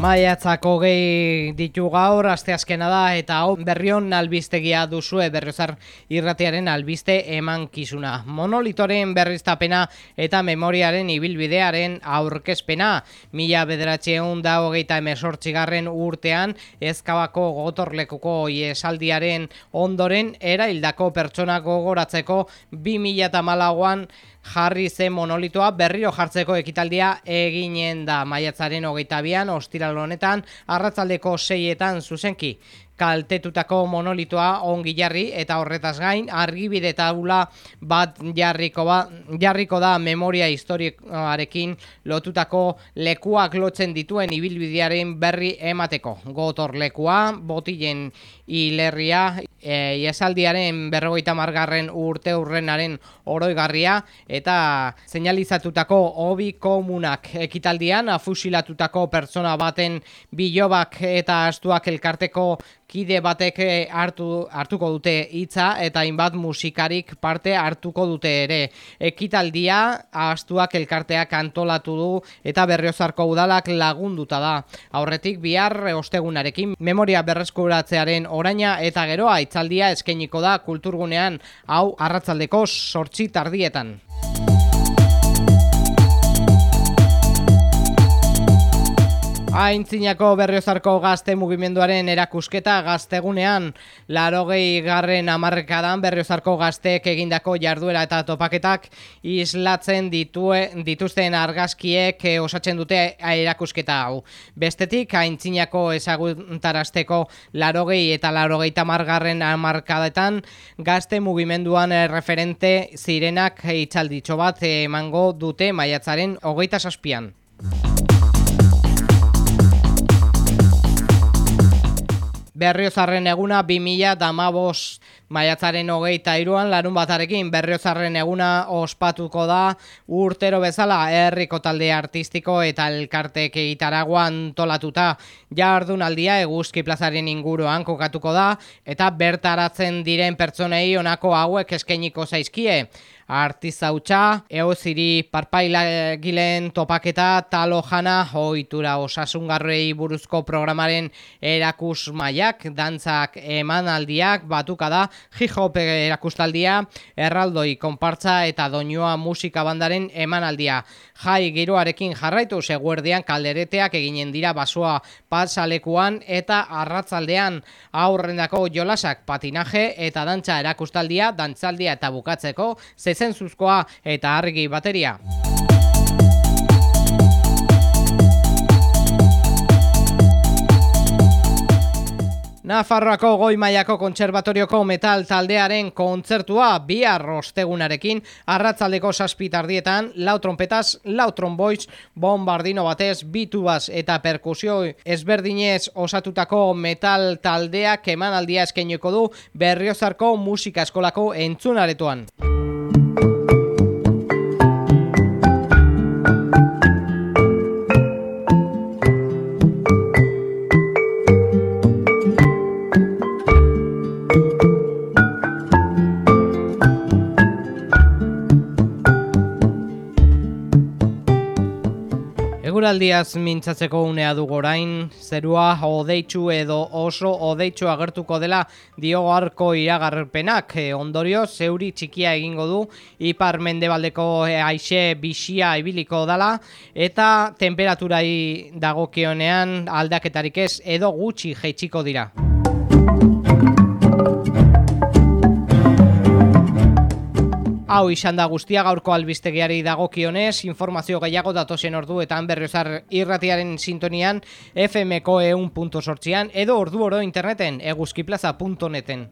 Maiatzako gehi ditu gaur, asteazkena da, eta hau berrion albistegia duzue berriozar irratiaren albiste eman kizuna. Monolitoren berriztapena eta memoriaren ibilbidearen aurkezpena. Mila bederatxeun da hogeita emesortzigarren urtean, ezkabako gotorlekuko iesaldiaren ondoren, eraildako pertsona gogoratzeko 2000 malagoan jarri zen monolitoa berriro jartzeko ekitaldia eginen da maiatzaren hogeita bian, ostiral honetan, arratzaldeko seietan zuzenki kaltetutako monolitoa ongi jarri eta horretaz gain argibide taula bat jarriko, ba, jarriko da memoria historikoarekin lotutako lekuak lotzen dituen ibilbidearen berri emateko. Gotor lekua, botilen hilerria, e, iesaldiaren berrogeita margarren urte urrenaren oroigarria eta seinalizatutako hobi komunak ekitaldian afusilatutako pertsona baten bilobak eta astuak elkarteko kide batek eh, hartu, hartuko dute hitza eta hainbat musikarik parte hartuko dute ere. Ekitaldia astuak elkarteak antolatu du eta berriozarko udalak lagunduta da. Aurretik bihar ostegunarekin memoria berreskuratzearen oraina eta geroa itzaldia eskainiko da kulturgunean hau arratzaldeko sortzi tardietan. Aintzinako berriozarko gazte mugimenduaren erakusketa gaztegunean larogei garren amarrekadan berriozarko gazteek egindako jarduera eta topaketak islatzen ditue, dituzten argazkiek osatzen dute erakusketa hau. Bestetik, aintzinako ezaguntarazteko larogei eta larogei tamargarren amarkadetan gazte mugimenduan referente zirenak itxalditxo bat emango dute maiatzaren hogeita saspian. Berriozarren eguna 2000 damabos maiatzaren hogeita iruan larun batarekin Berriozarren eguna ospatuko da urtero bezala herriko talde artistiko eta elkartek egitaraguan tolatuta jardun aldia eguzki plazaren inguruan kokatuko da eta bertaratzen diren pertsonei honako hauek eskeniko zaizkie artizautza, eoziri parpaila gilen topaketa, talo jana, hoitura osasungarrei buruzko programaren erakus maiak, dantzak emanaldiak, batuka da, jihope erakustaldia, erraldoi konpartza eta doinua musika bandaren emanaldia. Jai giroarekin jarraitu seguerdean kaldereteak eginen dira basua patsalekuan eta arratzaldean aurrendako jolasak patinaje eta dantza erakustaldia, dantzaldia eta bukatzeko, zentzuzkoa eta argi bateria. Nafarroako goi maiako kontserbatorioko metal taldearen kontzertua bihar rostegunarekin arratzaldeko saspitardietan lau trompetas, lau tromboiz, bombardino batez, bitubaz eta perkusio ezberdinez osatutako metal taldeak emanaldia eskeneko du berriozarko musika eskolako entzunaretoan. Eguraldiaz mintzatzeko unea du gorain, zerua odeitzu edo oso odeitzu agertuko dela diogo arko iragarpenak. E, ondorio, zeuri txikia egingo du, ipar mendebaldeko aixe bisia ibiliko dela, eta temperaturai dagokionean aldaketarik ez edo gutxi jeitsiko dira. Hau izan da guztia gaurko albistegiari dagokionez, informazio gehiago datosen orduetan berriozar irratiaren sintonian fmko eun edo ordu oro interneten eguzkiplaza.neten.